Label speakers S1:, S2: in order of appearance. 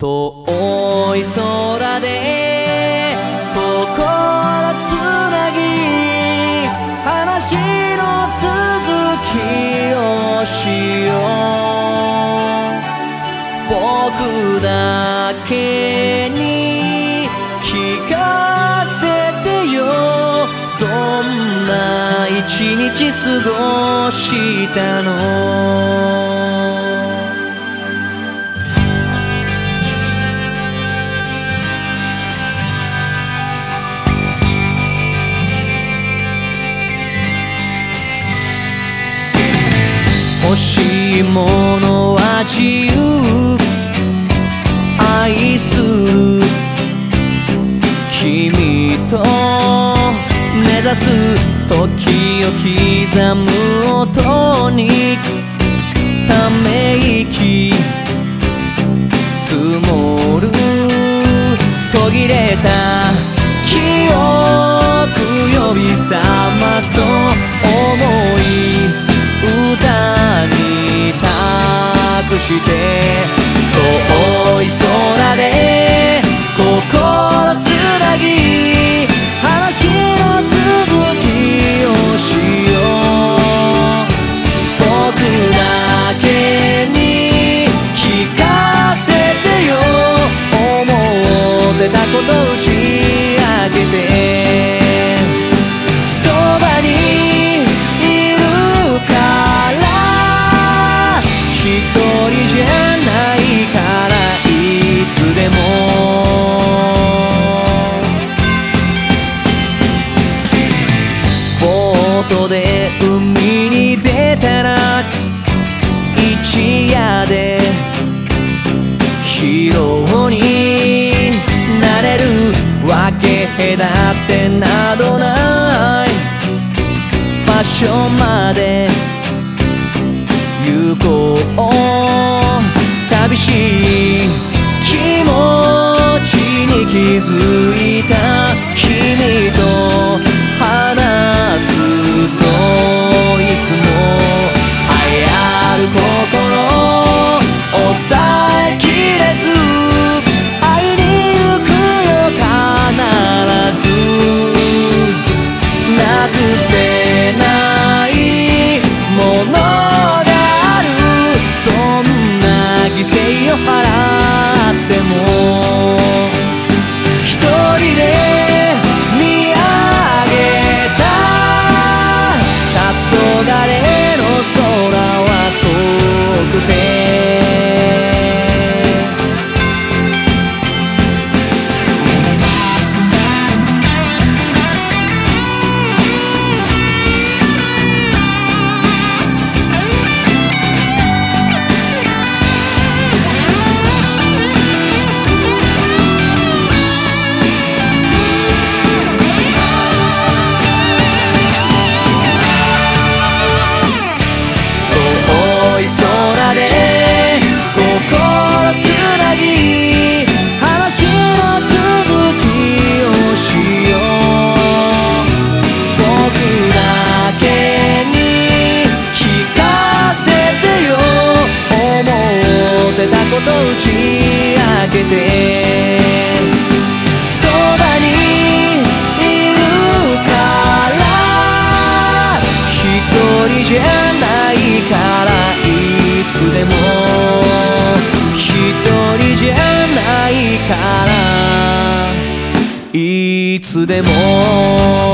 S1: 遠い空で心つなぎ話の続きをしよう。僕だけに聞かせてよ。どんな一日過ごしたの？欲しいものは自由愛する君と目指す時を刻む音にため息積もる途切れた記憶呼び覚まそうけ隔てなどない。場所まで行こう。寂しい。気持ちに気づいた。君とち明けてそばにいるから一人じゃないからいつでも一人じゃないからいつでも